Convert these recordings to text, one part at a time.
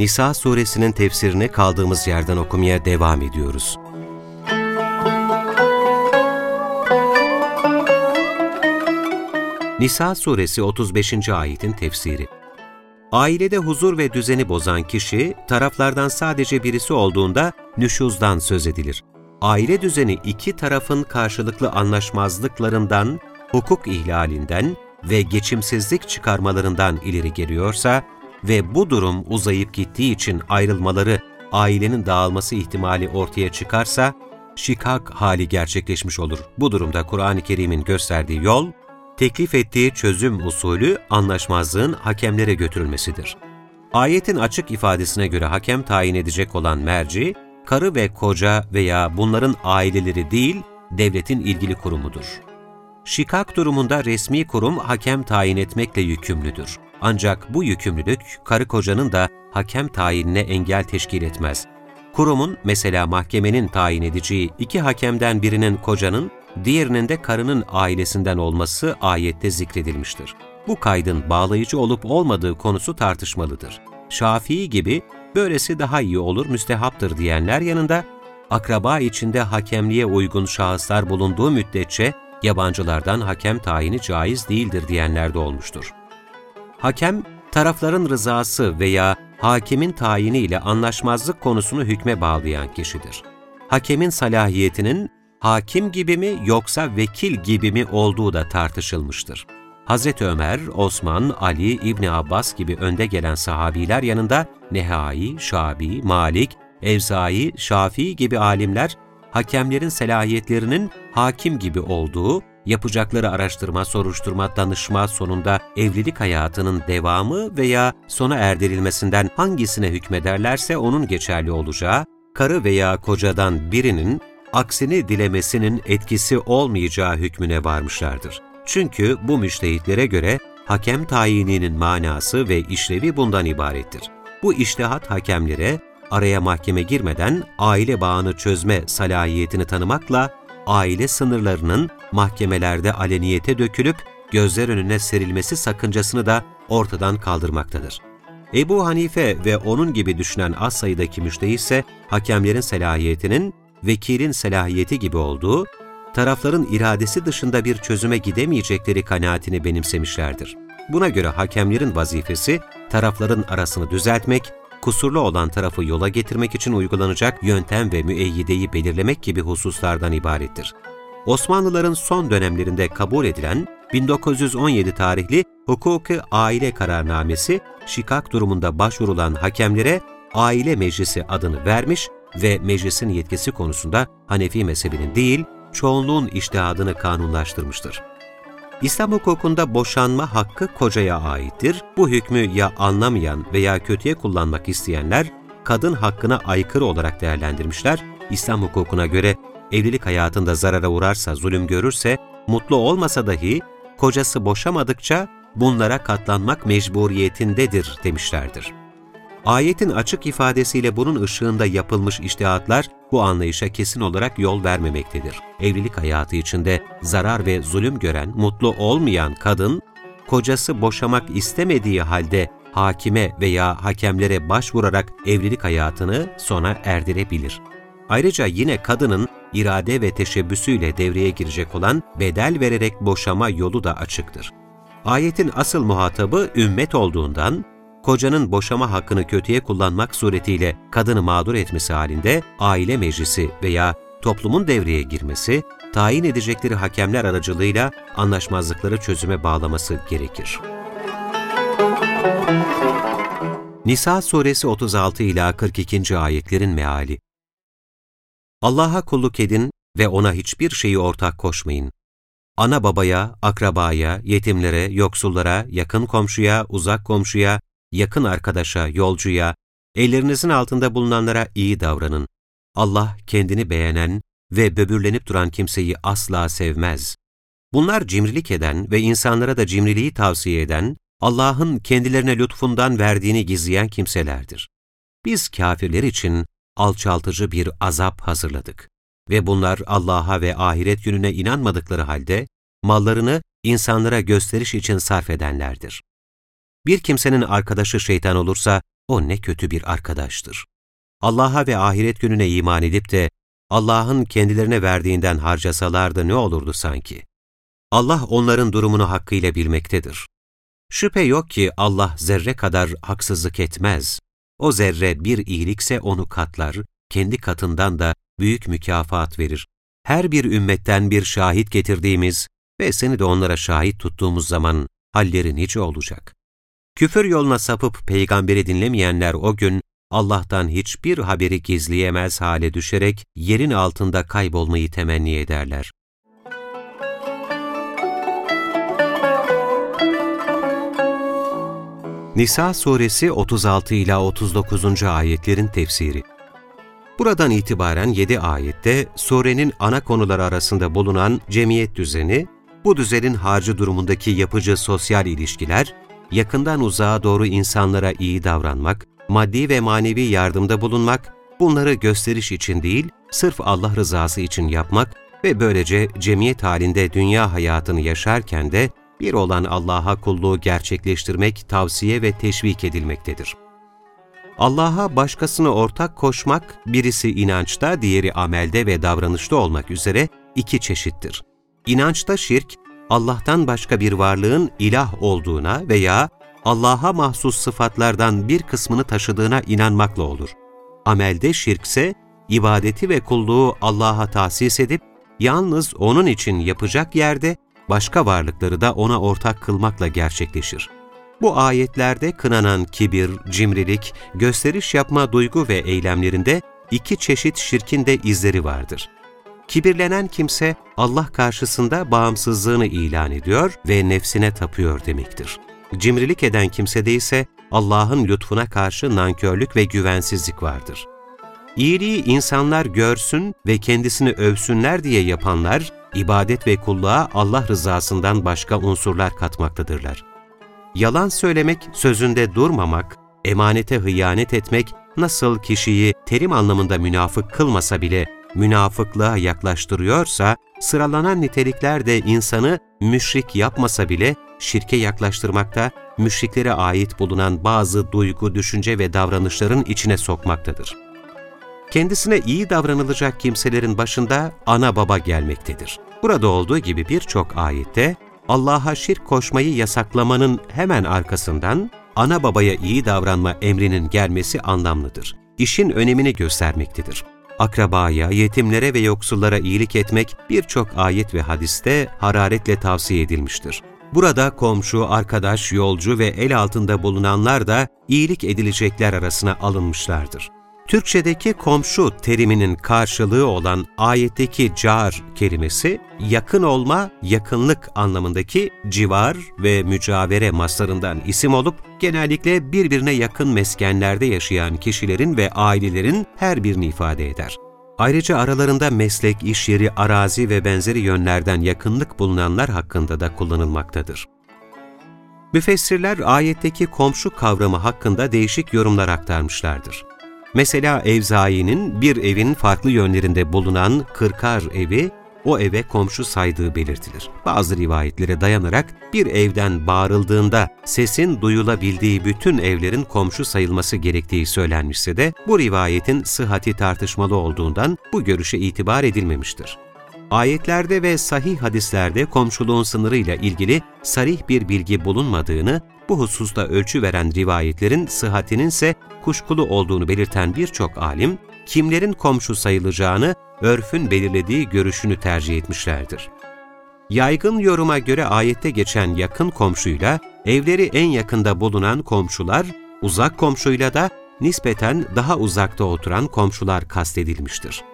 Nisa suresinin tefsirini kaldığımız yerden okumaya devam ediyoruz. Nisa suresi 35. ayetin tefsiri Ailede huzur ve düzeni bozan kişi, taraflardan sadece birisi olduğunda nüşuzdan söz edilir. Aile düzeni iki tarafın karşılıklı anlaşmazlıklarından, hukuk ihlalinden ve geçimsizlik çıkarmalarından ileri geliyorsa ve bu durum uzayıp gittiği için ayrılmaları, ailenin dağılması ihtimali ortaya çıkarsa, şikak hali gerçekleşmiş olur. Bu durumda Kur'an-ı Kerim'in gösterdiği yol, teklif ettiği çözüm usulü anlaşmazlığın hakemlere götürülmesidir. Ayetin açık ifadesine göre hakem tayin edecek olan merci, karı ve koca veya bunların aileleri değil, devletin ilgili kurumudur. Şikak durumunda resmi kurum hakem tayin etmekle yükümlüdür. Ancak bu yükümlülük karı kocanın da hakem tayinine engel teşkil etmez. Kurumun mesela mahkemenin tayin edeceği iki hakemden birinin kocanın, diğerinin de karının ailesinden olması ayette zikredilmiştir. Bu kaydın bağlayıcı olup olmadığı konusu tartışmalıdır. Şafii gibi böylesi daha iyi olur, müstehaptır diyenler yanında, akraba içinde hakemliğe uygun şahıslar bulunduğu müddetçe yabancılardan hakem tayini caiz değildir diyenler de olmuştur. Hakem, tarafların rızası veya hakimin tayini ile anlaşmazlık konusunu hükme bağlayan kişidir. Hakemin salahiyetinin hakim gibi mi yoksa vekil gibi mi olduğu da tartışılmıştır. Hazreti Ömer, Osman, Ali, İbni Abbas gibi önde gelen sahabiler yanında Nehai, Şabi, Malik, Evzai, Şafii gibi alimler hakemlerin selahiyetlerinin hakim gibi olduğu, yapacakları araştırma, soruşturma, danışma sonunda evlilik hayatının devamı veya sona erdirilmesinden hangisine hükmederlerse onun geçerli olacağı, karı veya kocadan birinin aksini dilemesinin etkisi olmayacağı hükmüne varmışlardır. Çünkü bu müştehitlere göre hakem tayininin manası ve işlevi bundan ibarettir. Bu iştihat hakemlere araya mahkeme girmeden aile bağını çözme salahiyetini tanımakla aile sınırlarının mahkemelerde aleniyete dökülüp gözler önüne serilmesi sakıncasını da ortadan kaldırmaktadır. Ebu Hanife ve onun gibi düşünen az sayıdaki müştehit ise hakemlerin selahiyetinin vekilin selahiyeti gibi olduğu, tarafların iradesi dışında bir çözüme gidemeyecekleri kanaatini benimsemişlerdir. Buna göre hakemlerin vazifesi tarafların arasını düzeltmek, kusurlu olan tarafı yola getirmek için uygulanacak yöntem ve müeyyideyi belirlemek gibi hususlardan ibarettir. Osmanlıların son dönemlerinde kabul edilen 1917 tarihli Hukuki Aile Kararnamesi, şikak durumunda başvurulan hakemlere Aile Meclisi adını vermiş ve meclisin yetkisi konusunda Hanefi mezhebinin değil, çoğunluğun iştihadını kanunlaştırmıştır. İslam hukukunda boşanma hakkı kocaya aittir. Bu hükmü ya anlamayan veya kötüye kullanmak isteyenler, kadın hakkına aykırı olarak değerlendirmişler. İslam hukukuna göre evlilik hayatında zarara uğrarsa, zulüm görürse, mutlu olmasa dahi kocası boşamadıkça bunlara katlanmak mecburiyetindedir demişlerdir. Ayetin açık ifadesiyle bunun ışığında yapılmış iştihatlar bu anlayışa kesin olarak yol vermemektedir. Evlilik hayatı içinde zarar ve zulüm gören, mutlu olmayan kadın, kocası boşamak istemediği halde hakime veya hakemlere başvurarak evlilik hayatını sona erdirebilir. Ayrıca yine kadının irade ve teşebbüsüyle devreye girecek olan bedel vererek boşama yolu da açıktır. Ayetin asıl muhatabı ümmet olduğundan, kocanın boşama hakkını kötüye kullanmak suretiyle kadını mağdur etmesi halinde aile meclisi veya toplumun devreye girmesi, tayin edecekleri hakemler aracılığıyla anlaşmazlıkları çözüme bağlaması gerekir. Nisa suresi 36 ila 42. ayetlerin meali. Allah'a kulluk edin ve ona hiçbir şeyi ortak koşmayın. Ana babaya, akrabaya, yetimlere, yoksullara, yakın komşuya, uzak komşuya, yakın arkadaşa, yolcuya, ellerinizin altında bulunanlara iyi davranın. Allah kendini beğenen ve böbürlenip duran kimseyi asla sevmez. Bunlar cimrilik eden ve insanlara da cimriliği tavsiye eden, Allah'ın kendilerine lütfundan verdiğini gizleyen kimselerdir. Biz kafirler için alçaltıcı bir azap hazırladık. Ve bunlar Allah'a ve ahiret gününe inanmadıkları halde, mallarını insanlara gösteriş için sarf edenlerdir. Bir kimsenin arkadaşı şeytan olursa, o ne kötü bir arkadaştır. Allah'a ve ahiret gününe iman edip de, Allah'ın kendilerine verdiğinden harcasalardı ne olurdu sanki? Allah onların durumunu hakkıyla bilmektedir. Şüphe yok ki Allah zerre kadar haksızlık etmez. O zerre bir iyilikse onu katlar, kendi katından da büyük mükafat verir. Her bir ümmetten bir şahit getirdiğimiz ve seni de onlara şahit tuttuğumuz zaman halleri nice olacak. Küfür yoluna sapıp peygamberi dinlemeyenler o gün Allah'tan hiçbir haberi gizleyemez hale düşerek yerin altında kaybolmayı temenni ederler. Nisa suresi 36 ila 39. ayetlerin tefsiri. Buradan itibaren 7 ayette surenin ana konuları arasında bulunan cemiyet düzeni, bu düzenin harcı durumundaki yapıcı sosyal ilişkiler, yakından uzağa doğru insanlara iyi davranmak, maddi ve manevi yardımda bulunmak, bunları gösteriş için değil, sırf Allah rızası için yapmak ve böylece cemiyet halinde dünya hayatını yaşarken de bir olan Allah'a kulluğu gerçekleştirmek tavsiye ve teşvik edilmektedir. Allah'a başkasını ortak koşmak, birisi inançta, diğeri amelde ve davranışta olmak üzere iki çeşittir. İnançta şirk, Allah'tan başka bir varlığın ilah olduğuna veya Allah'a mahsus sıfatlardan bir kısmını taşıdığına inanmakla olur. Amelde şirkse, ibadeti ve kulluğu Allah'a tahsis edip, yalnız O'nun için yapacak yerde, başka varlıkları da O'na ortak kılmakla gerçekleşir. Bu ayetlerde kınanan kibir, cimrilik, gösteriş yapma duygu ve eylemlerinde iki çeşit şirkin de izleri vardır. Kibirlenen kimse Allah karşısında bağımsızlığını ilan ediyor ve nefsine tapıyor demektir. Cimrilik eden kimsede ise Allah'ın lütfuna karşı nankörlük ve güvensizlik vardır. İyiliği insanlar görsün ve kendisini övsünler diye yapanlar, ibadet ve kulluğa Allah rızasından başka unsurlar katmaktadırlar. Yalan söylemek, sözünde durmamak, emanete hıyanet etmek nasıl kişiyi terim anlamında münafık kılmasa bile münafıklığa yaklaştırıyorsa, sıralanan nitelikler de insanı müşrik yapmasa bile şirke yaklaştırmakta, müşriklere ait bulunan bazı duygu, düşünce ve davranışların içine sokmaktadır. Kendisine iyi davranılacak kimselerin başında ana baba gelmektedir. Burada olduğu gibi birçok ayette Allah'a şirk koşmayı yasaklamanın hemen arkasından ana babaya iyi davranma emrinin gelmesi anlamlıdır. İşin önemini göstermektedir. Akrabaya, yetimlere ve yoksullara iyilik etmek birçok ayet ve hadiste hararetle tavsiye edilmiştir. Burada komşu, arkadaş, yolcu ve el altında bulunanlar da iyilik edilecekler arasına alınmışlardır. Türkçedeki komşu teriminin karşılığı olan ayetteki car kelimesi, yakın olma, yakınlık anlamındaki civar ve mücavere maslarından isim olup, genellikle birbirine yakın meskenlerde yaşayan kişilerin ve ailelerin her birini ifade eder. Ayrıca aralarında meslek, iş yeri, arazi ve benzeri yönlerden yakınlık bulunanlar hakkında da kullanılmaktadır. Müfessirler ayetteki komşu kavramı hakkında değişik yorumlar aktarmışlardır. Mesela Evzai'nin bir evin farklı yönlerinde bulunan kırkar evi, o eve komşu saydığı belirtilir. Bazı rivayetlere dayanarak bir evden bağırıldığında sesin duyulabildiği bütün evlerin komşu sayılması gerektiği söylenmişse de bu rivayetin sıhhati tartışmalı olduğundan bu görüşe itibar edilmemiştir. Ayetlerde ve sahih hadislerde komşuluğun sınırıyla ilgili sarih bir bilgi bulunmadığını, bu hususta ölçü veren rivayetlerin sıhhatinin ise kuşkulu olduğunu belirten birçok alim, kimlerin komşu sayılacağını örfün belirlediği görüşünü tercih etmişlerdir. Yaygın yoruma göre ayette geçen yakın komşuyla evleri en yakında bulunan komşular, uzak komşuyla da nispeten daha uzakta oturan komşular kastedilmiştir.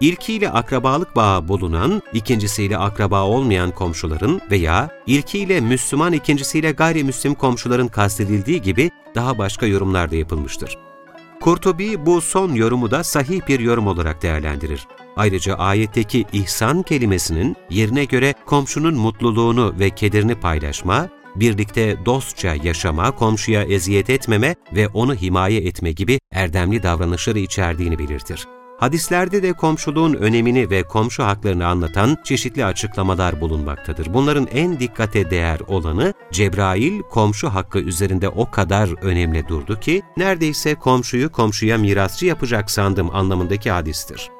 İlkiyle akrabalık bağı bulunan, ikincisiyle akraba olmayan komşuların veya ilkiyle Müslüman ikincisiyle gayrimüslim komşuların kastedildiği gibi daha başka yorumlar da yapılmıştır. Kurtubi bu son yorumu da sahih bir yorum olarak değerlendirir. Ayrıca ayetteki ihsan kelimesinin yerine göre komşunun mutluluğunu ve kederini paylaşma, birlikte dostça yaşama, komşuya eziyet etmeme ve onu himaye etme gibi erdemli davranışları içerdiğini belirtir. Hadislerde de komşuluğun önemini ve komşu haklarını anlatan çeşitli açıklamalar bulunmaktadır. Bunların en dikkate değer olanı Cebrail komşu hakkı üzerinde o kadar önemli durdu ki neredeyse komşuyu komşuya mirasçı yapacak sandım anlamındaki hadistir.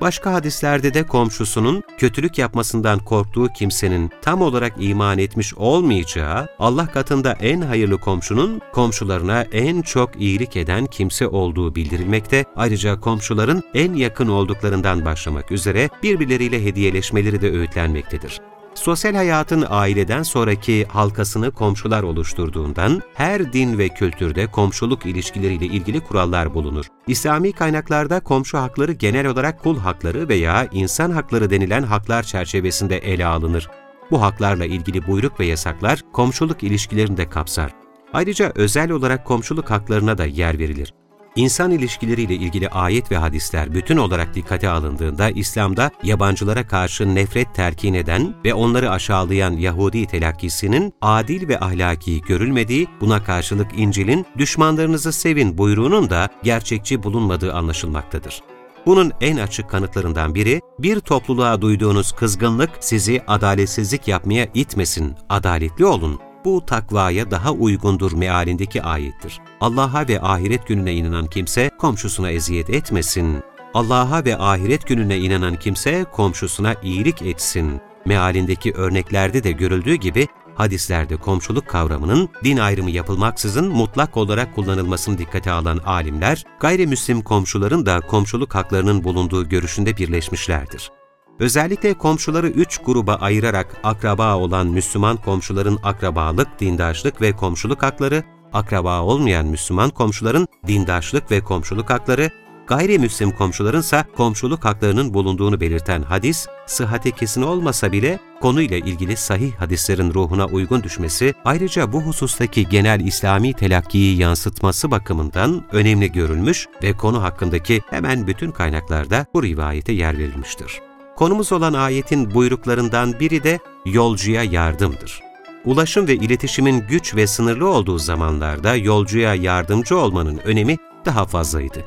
Başka hadislerde de komşusunun kötülük yapmasından korktuğu kimsenin tam olarak iman etmiş olmayacağı, Allah katında en hayırlı komşunun komşularına en çok iyilik eden kimse olduğu bildirilmekte, ayrıca komşuların en yakın olduklarından başlamak üzere birbirleriyle hediyeleşmeleri de öğütlenmektedir. Sosyal hayatın aileden sonraki halkasını komşular oluşturduğundan her din ve kültürde komşuluk ilişkileriyle ilgili kurallar bulunur. İslami kaynaklarda komşu hakları genel olarak kul hakları veya insan hakları denilen haklar çerçevesinde ele alınır. Bu haklarla ilgili buyruk ve yasaklar komşuluk ilişkilerinde kapsar. Ayrıca özel olarak komşuluk haklarına da yer verilir. İnsan ilişkileriyle ilgili ayet ve hadisler bütün olarak dikkate alındığında İslam'da yabancılara karşı nefret terkin eden ve onları aşağılayan Yahudi telakkisinin adil ve ahlaki görülmediği, buna karşılık İncil'in düşmanlarınızı sevin buyruğunun da gerçekçi bulunmadığı anlaşılmaktadır. Bunun en açık kanıtlarından biri, bir topluluğa duyduğunuz kızgınlık sizi adaletsizlik yapmaya itmesin, adaletli olun bu takvaya daha uygundur mealindeki ayettir. Allah'a ve ahiret gününe inanan kimse komşusuna eziyet etmesin. Allah'a ve ahiret gününe inanan kimse komşusuna iyilik etsin. Mealindeki örneklerde de görüldüğü gibi hadislerde komşuluk kavramının din ayrımı yapılmaksızın mutlak olarak kullanılmasını dikkate alan alimler, gayrimüslim komşuların da komşuluk haklarının bulunduğu görüşünde birleşmişlerdir. Özellikle komşuları üç gruba ayırarak akraba olan Müslüman komşuların akrabalık, dindaşlık ve komşuluk hakları, akraba olmayan Müslüman komşuların dindaşlık ve komşuluk hakları, gayrimüslim komşuların ise komşuluk haklarının bulunduğunu belirten hadis, sıhhati kesin olmasa bile konuyla ilgili sahih hadislerin ruhuna uygun düşmesi, ayrıca bu husustaki genel İslami telakkiyi yansıtması bakımından önemli görülmüş ve konu hakkındaki hemen bütün kaynaklarda bu rivayete yer verilmiştir. Konumuz olan ayetin buyruklarından biri de yolcuya yardımdır. Ulaşım ve iletişimin güç ve sınırlı olduğu zamanlarda yolcuya yardımcı olmanın önemi daha fazlaydı.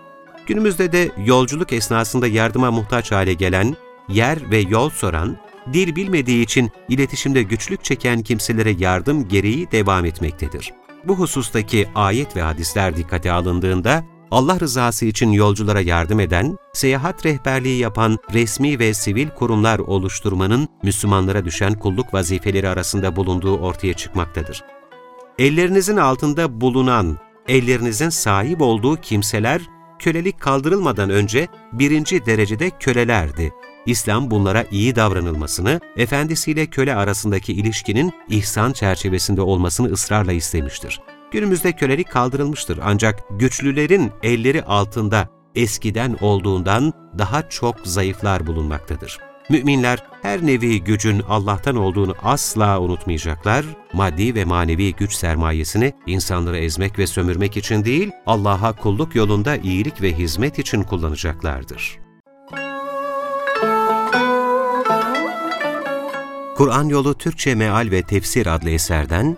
Günümüzde de yolculuk esnasında yardıma muhtaç hale gelen, yer ve yol soran, dil bilmediği için iletişimde güçlük çeken kimselere yardım gereği devam etmektedir. Bu husustaki ayet ve hadisler dikkate alındığında, Allah rızası için yolculara yardım eden, seyahat rehberliği yapan resmi ve sivil kurumlar oluşturmanın Müslümanlara düşen kulluk vazifeleri arasında bulunduğu ortaya çıkmaktadır. Ellerinizin altında bulunan, ellerinizin sahip olduğu kimseler, kölelik kaldırılmadan önce birinci derecede kölelerdi. İslam bunlara iyi davranılmasını, efendisiyle köle arasındaki ilişkinin ihsan çerçevesinde olmasını ısrarla istemiştir. Günümüzde kölelik kaldırılmıştır ancak güçlülerin elleri altında eskiden olduğundan daha çok zayıflar bulunmaktadır. Müminler her nevi gücün Allah'tan olduğunu asla unutmayacaklar, maddi ve manevi güç sermayesini insanları ezmek ve sömürmek için değil, Allah'a kulluk yolunda iyilik ve hizmet için kullanacaklardır. Kur'an Yolu Türkçe Meal ve Tefsir adlı eserden